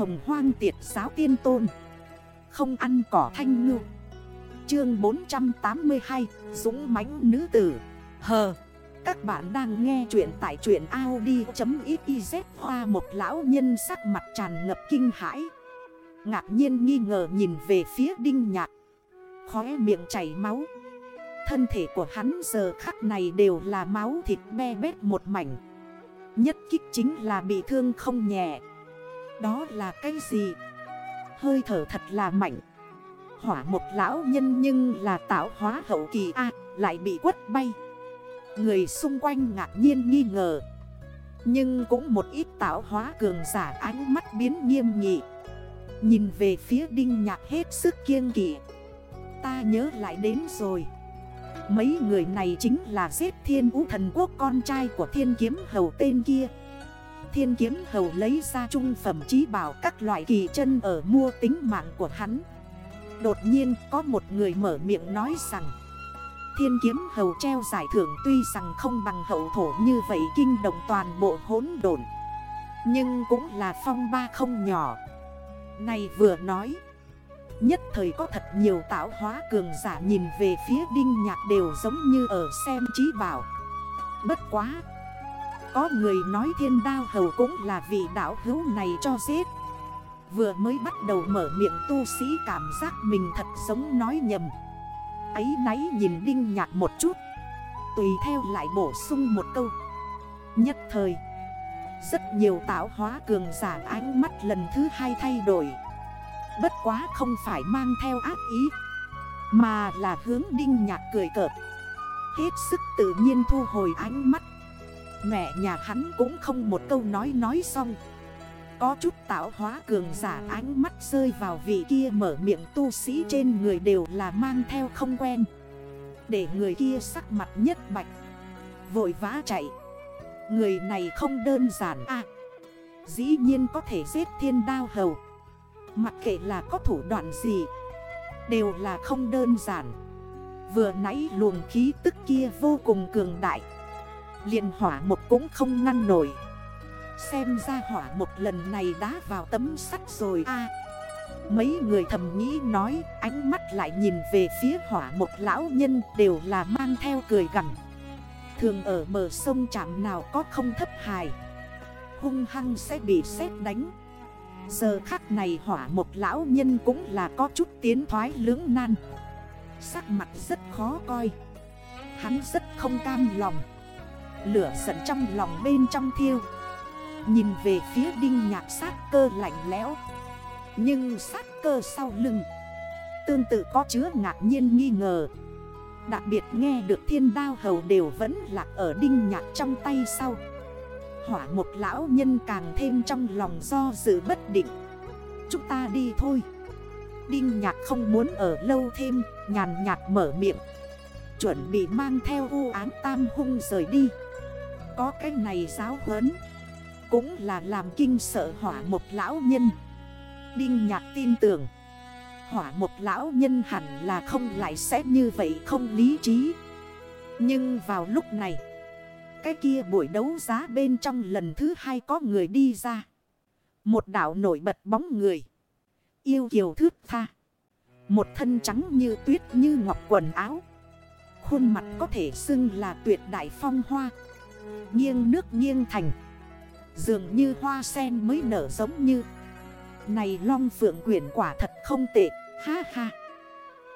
hồng hoang tiệt giáo tiên tôn. Không ăn cỏ thanh ngư. Chương 482 Dũng mãnh nữ tử. Hờ, Các bạn đang nghe chuyện tại truyện Audi.xyz Hoa một lão nhân sắc mặt tràn ngập kinh hãi. Ngạc nhiên nghi ngờ nhìn về phía đinh nhạc. Khóe miệng chảy máu. Thân thể của hắn giờ khắc này đều là máu thịt be bét một mảnh. Nhất kích chính là bị thương không nhẹ. Đó là cái gì? Hơi thở thật là mạnh. Hỏa một lão nhân nhưng là tạo hóa hậu kỳ A, Lại bị quất bay. Người xung quanh ngạc nhiên nghi ngờ. Nhưng cũng một ít tạo hóa cường giả ánh mắt biến nghiêm nghị. Nhìn về phía đinh nhạc hết sức kiêng kỵ. Ta nhớ lại đến rồi. Mấy người này chính là giết thiên vũ thần quốc con trai của thiên kiếm hầu tên kia. Thiên kiếm hầu lấy ra trung phẩm trí bảo các loại kỳ chân ở mua tính mạng của hắn. Đột nhiên, có một người mở miệng nói rằng, Thiên kiếm hầu treo giải thưởng tuy rằng không bằng hậu thổ như vậy kinh động toàn bộ hỗn độn, Nhưng cũng là phong ba không nhỏ. Này vừa nói, Nhất thời có thật nhiều tạo hóa cường giả nhìn về phía đinh nhạc đều giống như ở xem trí bảo. Bất quá có người nói thiên đao hầu cũng là vị đảo hữu này cho giết. Vừa mới bắt đầu mở miệng tu sĩ cảm giác mình thật sống nói nhầm. Ấy náy nhìn đinh nhạc một chút. Tùy theo lại bổ sung một câu. Nhất thời, Rất nhiều tạo hóa cường giả ánh mắt lần thứ hai thay đổi. Bất quá không phải mang theo ác ý, Mà là hướng đinh nhạc cười cợt. Hết sức tự nhiên thu hồi ánh mắt. Mẹ nhà hắn cũng không một câu nói nói xong. Có chút tạo hóa cường giả ánh mắt rơi vào vị kia mở miệng tu sĩ trên người đều là mang theo không quen. Để người kia sắc mặt nhất bạch. Vội vã chạy. Người này không đơn giản à Dĩ nhiên có thể giết thiên đao hầu. Mặc kệ là có thủ đoạn gì, Đều là không đơn giản. Vừa nãy luồng khí tức kia vô cùng cường đại liền hỏa một cũng không ngăn nổi. Xem ra hỏa một lần này đã vào tấm sắt rồi a. Mấy người thầm nghĩ nói, Ánh mắt lại nhìn về phía hỏa một lão nhân Đều là mang theo cười gằn. Thường ở bờ sông chạm nào có không thấp hài. Hung hăng sẽ bị xét đánh. Giờ khắc này hỏa một lão nhân cũng là có chút tiến thoái lưỡng nan. Sắc mặt rất khó coi. Hắn rất không cam lòng. Lửa giận trong lòng bên trong thiêu. Nhìn về phía đinh nhạc sát cơ lạnh lẽo. Nhưng sát cơ sau lưng, Tương tự có chứa ngạc nhiên nghi ngờ. Đặc biệt nghe được thiên đao hầu đều vẫn lạc ở đinh nhạc trong tay sau. Hỏa một lão nhân càng thêm trong lòng do dự bất định. Chúng ta đi thôi. Đinh nhạc không muốn ở lâu thêm, Nhàn nhạt mở miệng. Chuẩn bị mang theo u án tam hung rời đi. Có cái này giáo huấn Cũng là làm kinh sợ hỏa một lão nhân Đinh nhạc tin tưởng Hỏa một lão nhân hẳn là không lại sẽ như vậy không lý trí Nhưng vào lúc này, cái kia buổi đấu giá bên trong lần thứ hai có người đi ra. Một đảo nổi bật bóng người. Yêu kiều thước tha. Một thân trắng như tuyết như ngọc quần áo. Khuôn mặt có thể xưng là tuyệt đại phong hoa. Nghiêng nước nghiêng thành. Dường như hoa sen mới nở giống như. Này long phượng quyển quả thật không tệ. Ha ha.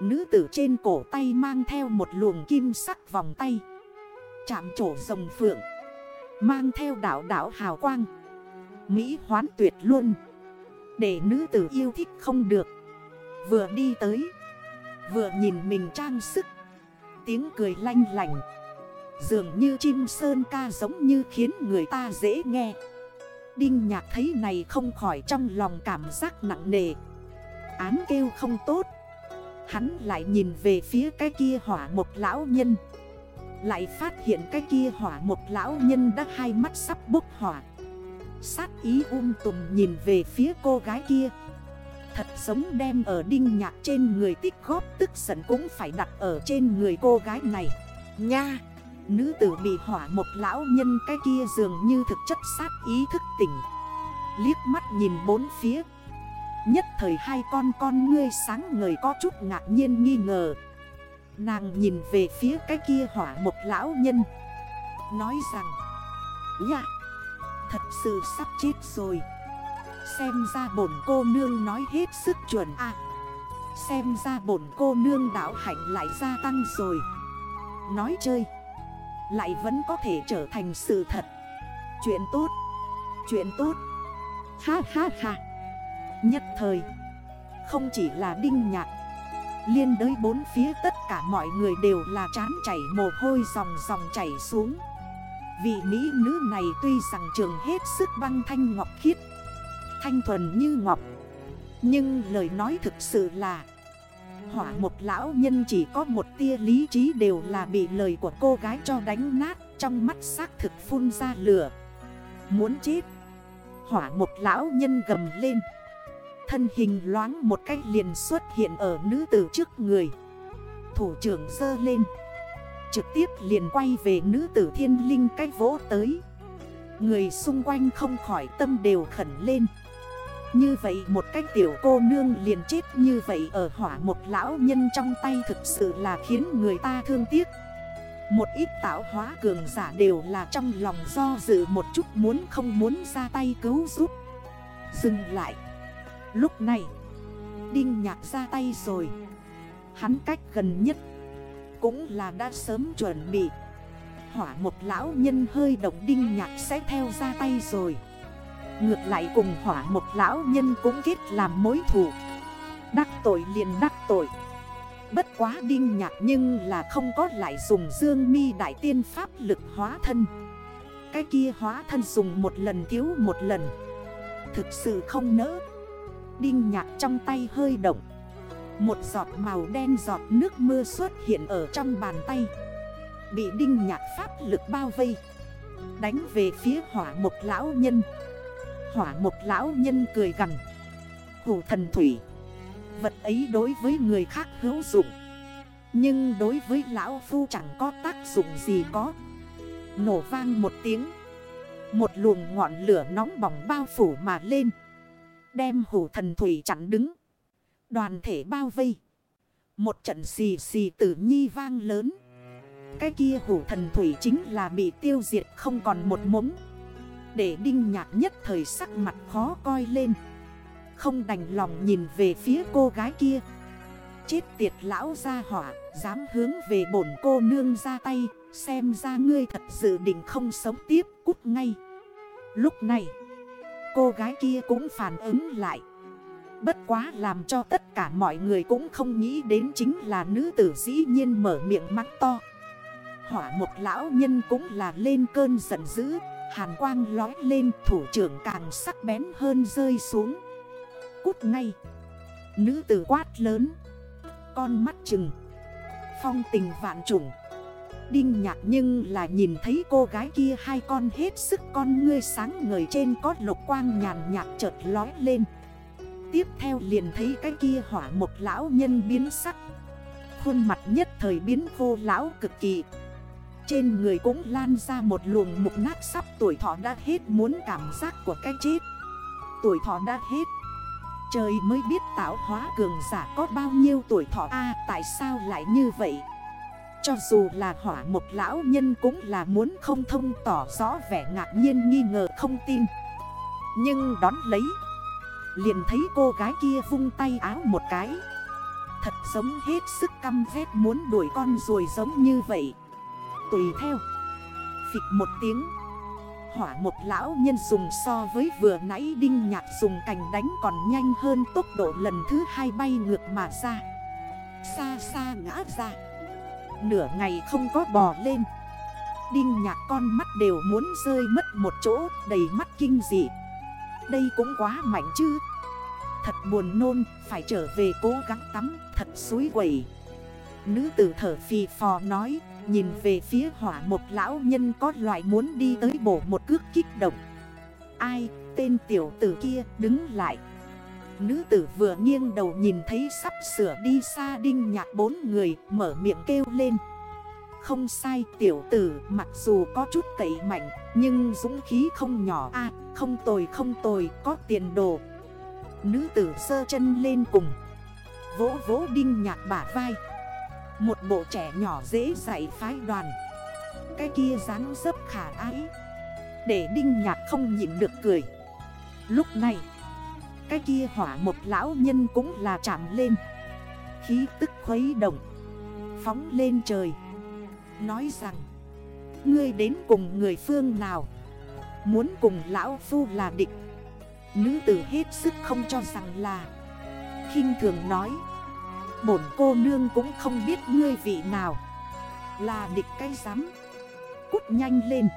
Nữ tử trên cổ tay mang theo một luồng kim sắc vòng tay. Chạm trổ rồng phượng Mang theo đảo đảo hào quang Mỹ hoán tuyệt luôn Để nữ tử yêu thích không được Vừa đi tới Vừa nhìn mình trang sức Tiếng cười lanh lành Dường như chim sơn ca giống như khiến người ta dễ nghe. Đinh nhạc thấy này không khỏi trong lòng cảm giác nặng nề. Án kêu không tốt. Hắn lại nhìn về phía cái kia hỏa một lão nhân. Lại phát hiện cái kia hỏa một lão nhân đã hai mắt sắp bốc hỏa. Sát ý um tùm nhìn về phía cô gái kia. Thật giống đem ở đinh nhạc trên người tích góp, Tức giận cũng phải đặt ở trên người cô gái này. Nha! Nữ tử bị hỏa một lão nhân cái kia dường như thực chất sát ý thức tỉnh. Liếc mắt nhìn bốn phía. Nhất thời hai con con ngươi sáng người có chút ngạc nhiên nghi ngờ. Nàng nhìn về phía cái kia hỏa một lão nhân. Nói rằng Dạ Thật sự sắp chết rồi. Xem ra bổn cô nương nói hết sức chuẩn à Xem ra bổn cô nương đảo hạnh lại gia tăng rồi. Nói chơi lại vẫn có thể trở thành sự thật. Chuyện tốt Chuyện tốt. Ha ha ha. Nhất thời, Không chỉ là đinh nhạc, Liên đới bốn phía tất cả mọi người đều là chán chảy mồ hôi dòng dòng chảy xuống. Vị mỹ nữ này tuy rằng trường hết sức băng thanh ngọc khiết, Thanh thuần như ngọc, Nhưng lời nói thực sự là Hỏa một lão nhân chỉ có một tia lý trí đều là bị lời của cô gái cho đánh nát, Trong mắt xác thực phun ra lửa. Muốn chết. Hỏa một lão nhân gầm lên. Thân hình loáng một cách liền xuất hiện ở nữ tử trước người. Thủ trưởng dơ lên. Trực tiếp liền quay về nữ tử thiên linh cách vỗ tới. Người xung quanh không khỏi tâm đều khẩn lên. Như vậy một cách tiểu cô nương liền chết như vậy ở hỏa một lão nhân trong tay thực sự là khiến người ta thương tiếc. Một ít tạo hóa cường giả đều là trong lòng do dự một chút muốn không muốn ra tay cứu giúp. Dừng lại. Lúc này, Đinh nhạc ra tay rồi. Hắn cách gần nhất Cũng là đã sớm chuẩn bị. Hỏa một lão nhân hơi động đinh nhạc sẽ theo ra tay rồi. Ngược lại cùng hỏa một lão nhân cũng kết làm mối thù. Đắc tội liền đắc tội. Bất quá đinh nhạc nhưng là không có lại dùng dương mi đại tiên pháp lực hóa thân. Cái kia hóa thân dùng một lần thiếu một lần. Thực sự không nỡ. Đinh nhạc trong tay hơi động. Một giọt màu đen giọt nước mưa xuất hiện ở trong bàn tay. Bị đinh nhạc pháp lực bao vây. Đánh về phía hỏa một lão nhân. Hỏa một lão nhân cười gằn Hủ thần thủy, Vật ấy đối với người khác hữu dụng Nhưng đối với lão phu chẳng có tác dụng gì có Nổ vang một tiếng, Một luồng ngọn lửa nóng bỏng bao phủ mà lên Đem hủ thần thủy chặn đứng. Đoàn thể bao vây. Một trận xì xì tử nhi vang lớn. Cái kia hủ thần thủy chính là bị tiêu diệt không còn một mống. Để đinh nhạc nhất thời sắc mặt khó coi lên. Không đành lòng nhìn về phía cô gái kia. Chết tiệt lão ra hỏa, dám hướng về bổn cô nương ra tay, xem ra ngươi thật dự định không sống tiếp, cút ngay. Lúc này... Cô gái kia cũng phản ứng lại Bất quá làm cho tất cả mọi người cũng không nghĩ đến chính là nữ tử dĩ nhiên mở miệng mắt to Hỏa một lão nhân cũng là lên cơn giận dữ Hàn quang lói lên, thủ trưởng càng sắc bén hơn rơi xuống. Cút ngay. Nữ tử quát lớn. Con mắt chừng. Phong tình vạn trùng. Đinh nhạc nhưng là nhìn thấy cô gái kia hai con hết sức con ngươi sáng ngời trên có lục quang nhàn nhạt chợt lói lên. Tiếp theo liền thấy cái kia hỏa một lão nhân biến sắc. Khuôn mặt nhất thời biến vô lão cực kỳ. Trên người cũng lan ra một luồng mục nát sắp tuổi thọ đã hết muốn cảm giác của cái chết. Tuổi thọ đã hết. Trời mới biết tạo hóa cường giả có bao nhiêu tuổi thọ. A tại sao lại như vậy? Cho dù là hỏa một lão nhân cũng là muốn không thông tỏ rõ vẻ ngạc nhiên nghi ngờ không tin. Nhưng đón lấy, Liền thấy cô gái kia vung tay áo một cái. Thật giống hết sức căm phép muốn đuổi con rồi giống như vậy. Tùy theo. Phịch một tiếng, Hỏa một lão nhân dùng so với vừa nãy đinh nhạc dùng cành đánh còn nhanh hơn tốc độ lần thứ hai bay ngược mà ra. Xa xa ngã ra. Nửa ngày không có bò lên. Đinh nhạc con mắt đều muốn rơi mất một chỗ, đầy mắt kinh dị. Đây cũng quá mạnh chứ. Thật buồn nôn, phải trở về cố gắng tắm, thật suối quẩy. Nữ tử thở phì phò nói Nhìn về phía hỏa một lão nhân có loại muốn đi tới bổ một cước kích động. Ai tên tiểu tử kia đứng lại. Nữ tử vừa nghiêng đầu nhìn thấy sắp sửa đi xa đinh nhạc bốn người mở miệng kêu lên. Không sai tiểu tử mặc dù có chút cậy mạnh Nhưng dũng khí không nhỏ a à, không tồi không tồi có tiền đồ. Nữ tử sơ chân lên cùng. Vỗ vỗ đinh nhạc bả vai. Một bộ trẻ nhỏ dễ dạy phái đoàn. Cái kia dáng dấp khả ái. Để đinh nhạc không nhịn được cười. Lúc này, Cái kia hỏa một lão nhân cũng là chạm lên. Khí tức khuấy động, Phóng lên trời. Nói rằng, Ngươi đến cùng người phương nào? Muốn cùng lão phu là địch. Nữ tử hết sức không cho rằng là khinh thường nói Bổn cô nương cũng không biết ngươi vị nào. Là địch cái rắm Cút nhanh lên.